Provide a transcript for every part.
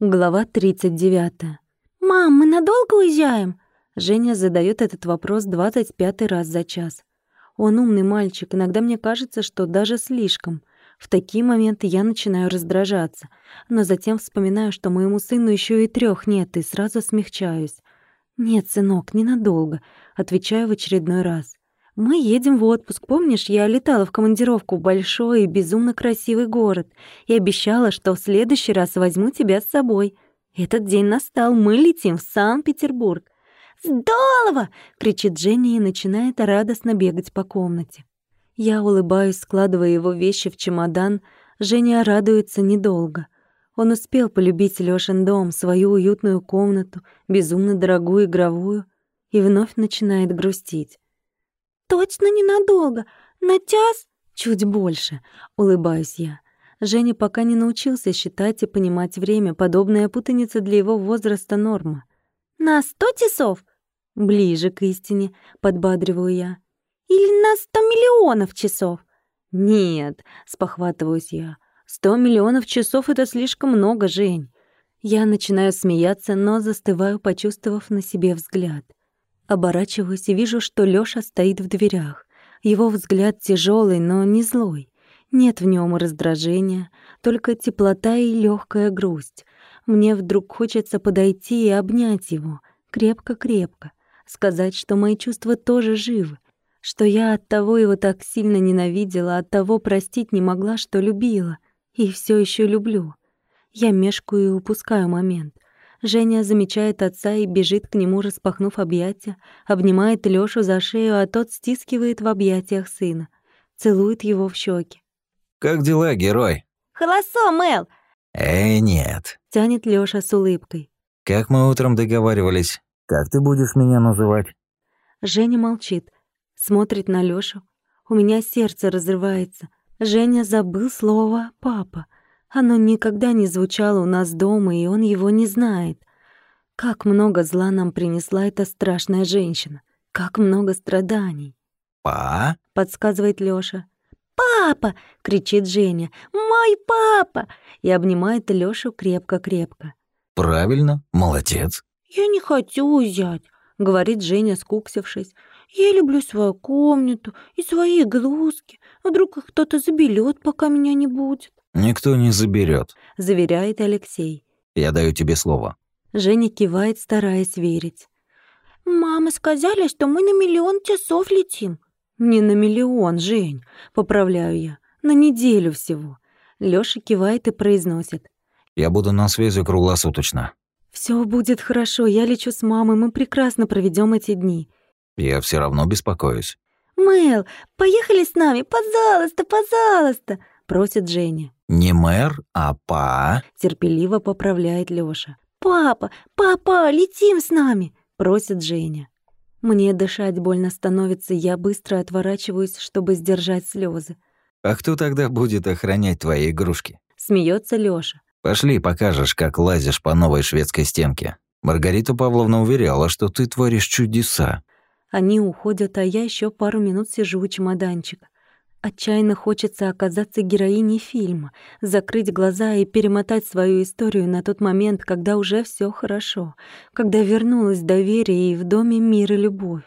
Глава 39. «Мам, мы надолго уезжаем?» Женя задает этот вопрос 25 раз за час. Он умный мальчик, иногда мне кажется, что даже слишком. В такие моменты я начинаю раздражаться, но затем вспоминаю, что моему сыну еще и трех нет, и сразу смягчаюсь. «Нет, сынок, ненадолго», — отвечаю в очередной раз. Мы едем в отпуск. Помнишь, я летала в командировку в большой и безумно красивый город и обещала, что в следующий раз возьму тебя с собой. Этот день настал, мы летим в Санкт-Петербург. «Здорово!» — кричит Женя и начинает радостно бегать по комнате. Я улыбаюсь, складывая его вещи в чемодан. Женя радуется недолго. Он успел полюбить Лёшин дом, свою уютную комнату, безумно дорогую игровую, и вновь начинает грустить. «Точно ненадолго? На час?» «Чуть больше», — улыбаюсь я. Женя пока не научился считать и понимать время. Подобная путаница для его возраста — норма. «На сто часов?» «Ближе к истине», — подбадриваю я. «Или на сто миллионов часов?» «Нет», — спохватываюсь я. «Сто миллионов часов — это слишком много, Жень». Я начинаю смеяться, но застываю, почувствовав на себе взгляд. Оборачиваюсь и вижу, что Лёша стоит в дверях. Его взгляд тяжелый, но не злой. Нет в нем раздражения, только теплота и легкая грусть. Мне вдруг хочется подойти и обнять его, крепко-крепко, сказать, что мои чувства тоже живы, что я от того его так сильно ненавидела, от того простить не могла, что любила, и все еще люблю. Я мешкаю и упускаю момент — Женя замечает отца и бежит к нему, распахнув объятия, обнимает Лёшу за шею, а тот стискивает в объятиях сына, целует его в щеки. «Как дела, герой?» «Холосо, Мэл!» «Э, нет», — тянет Лёша с улыбкой. «Как мы утром договаривались? Как ты будешь меня называть?» Женя молчит, смотрит на Лёшу. У меня сердце разрывается. Женя забыл слово «папа». Оно никогда не звучало у нас дома, и он его не знает. Как много зла нам принесла эта страшная женщина. Как много страданий. «Па?» — подсказывает Лёша. «Папа!» — кричит Женя. «Мой папа!» И обнимает Лёшу крепко-крепко. «Правильно, молодец». «Я не хочу уезжать», — говорит Женя, скуксившись. «Я люблю свою комнату и свои игрушки. Вдруг их кто-то заберет, пока меня не будет». «Никто не заберет, заверяет Алексей. «Я даю тебе слово». Женя кивает, стараясь верить. «Мама сказали, что мы на миллион часов летим». «Не на миллион, Жень», — поправляю я. «На неделю всего». Лёша кивает и произносит. «Я буду на связи круглосуточно». Все будет хорошо, я лечу с мамой, мы прекрасно проведем эти дни». «Я все равно беспокоюсь». «Мэл, поехали с нами, пожалуйста, пожалуйста», — просит Женя. «Не мэр, а па», — терпеливо поправляет Лёша. «Папа, папа, летим с нами!» — просит Женя. Мне дышать больно становится, я быстро отворачиваюсь, чтобы сдержать слезы. «А кто тогда будет охранять твои игрушки?» — смеется Лёша. «Пошли, покажешь, как лазишь по новой шведской стенке. Маргарита Павловна уверяла, что ты творишь чудеса». Они уходят, а я еще пару минут сижу у чемоданчика. Отчаянно хочется оказаться героиней фильма, закрыть глаза и перемотать свою историю на тот момент, когда уже все хорошо, когда вернулось доверие и в доме мир и любовь.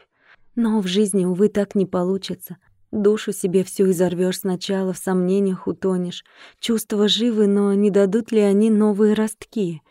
Но в жизни, увы, так не получится. Душу себе всю изорвешь сначала, в сомнениях утонешь. Чувства живы, но не дадут ли они новые ростки?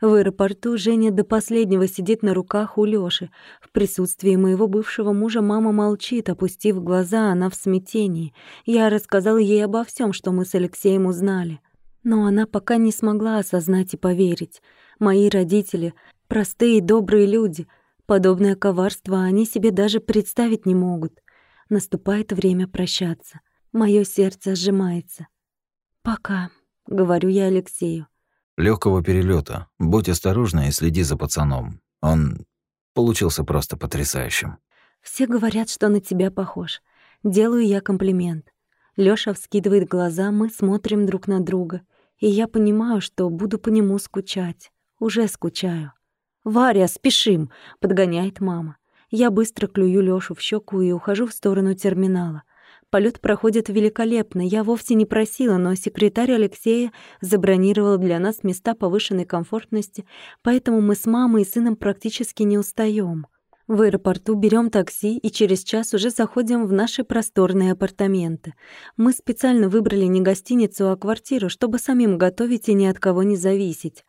В аэропорту Женя до последнего сидит на руках у Лёши. В присутствии моего бывшего мужа мама молчит, опустив глаза, она в смятении. Я рассказала ей обо всем, что мы с Алексеем узнали. Но она пока не смогла осознать и поверить. Мои родители — простые и добрые люди. Подобное коварство они себе даже представить не могут. Наступает время прощаться. Моё сердце сжимается. «Пока», — говорю я Алексею. Легкого перелета. Будь осторожна и следи за пацаном. Он получился просто потрясающим. Все говорят, что на тебя похож. Делаю я комплимент. Лёша вскидывает глаза, мы смотрим друг на друга. И я понимаю, что буду по нему скучать. Уже скучаю. «Варя, спешим!» — подгоняет мама. Я быстро клюю Лёшу в щеку и ухожу в сторону терминала. Полет проходит великолепно. Я вовсе не просила, но секретарь Алексея забронировал для нас места повышенной комфортности, поэтому мы с мамой и сыном практически не устаем. В аэропорту берем такси и через час уже заходим в наши просторные апартаменты. Мы специально выбрали не гостиницу, а квартиру, чтобы самим готовить и ни от кого не зависеть.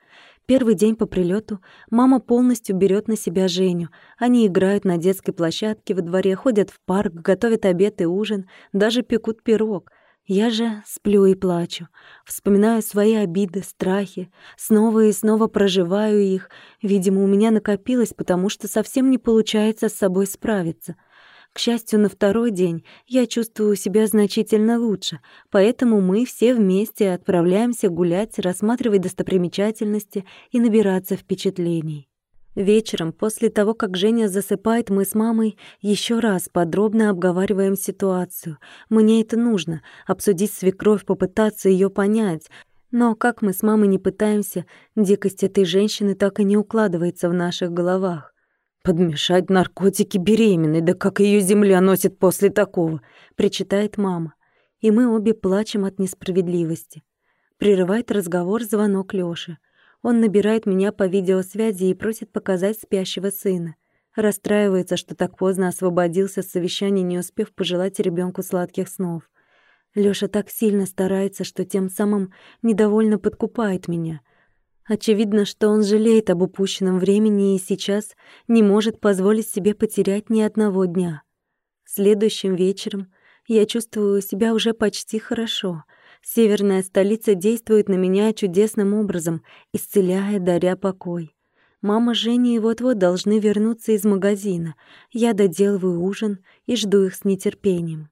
Первый день по прилету мама полностью берет на себя Женю. Они играют на детской площадке во дворе, ходят в парк, готовят обед и ужин, даже пекут пирог. Я же сплю и плачу, вспоминаю свои обиды, страхи, снова и снова проживаю их. Видимо, у меня накопилось, потому что совсем не получается с собой справиться. К счастью, на второй день я чувствую себя значительно лучше, поэтому мы все вместе отправляемся гулять, рассматривать достопримечательности и набираться впечатлений. Вечером, после того, как Женя засыпает, мы с мамой еще раз подробно обговариваем ситуацию. Мне это нужно — обсудить свекровь, попытаться ее понять. Но как мы с мамой не пытаемся, дикость этой женщины так и не укладывается в наших головах. «Подмешать наркотики беременной, да как ее земля носит после такого!» — причитает мама. И мы обе плачем от несправедливости. Прерывает разговор звонок Лёши. Он набирает меня по видеосвязи и просит показать спящего сына. Расстраивается, что так поздно освободился с совещания, не успев пожелать ребенку сладких снов. Лёша так сильно старается, что тем самым недовольно подкупает меня. Очевидно, что он жалеет об упущенном времени и сейчас не может позволить себе потерять ни одного дня. Следующим вечером я чувствую себя уже почти хорошо — Северная столица действует на меня чудесным образом, исцеляя, даря покой. Мама с Женей вот-вот должны вернуться из магазина. Я доделываю ужин и жду их с нетерпением.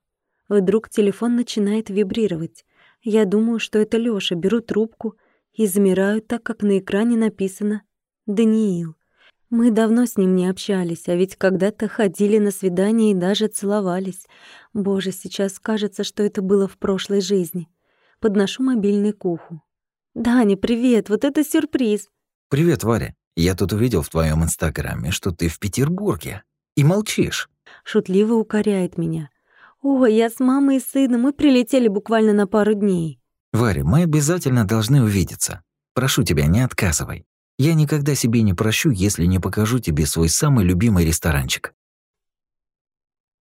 Вдруг телефон начинает вибрировать. Я думаю, что это Лёша, беру трубку и замираю так, как на экране написано «Даниил». Мы давно с ним не общались, а ведь когда-то ходили на свидания и даже целовались. Боже, сейчас кажется, что это было в прошлой жизни. Подношу мобильный к уху. «Даня, привет! Вот это сюрприз!» «Привет, Варя. Я тут увидел в твоем инстаграме, что ты в Петербурге. И молчишь». Шутливо укоряет меня. «Ой, я с мамой и сыном, мы прилетели буквально на пару дней». «Варя, мы обязательно должны увидеться. Прошу тебя, не отказывай. Я никогда себе не прощу, если не покажу тебе свой самый любимый ресторанчик».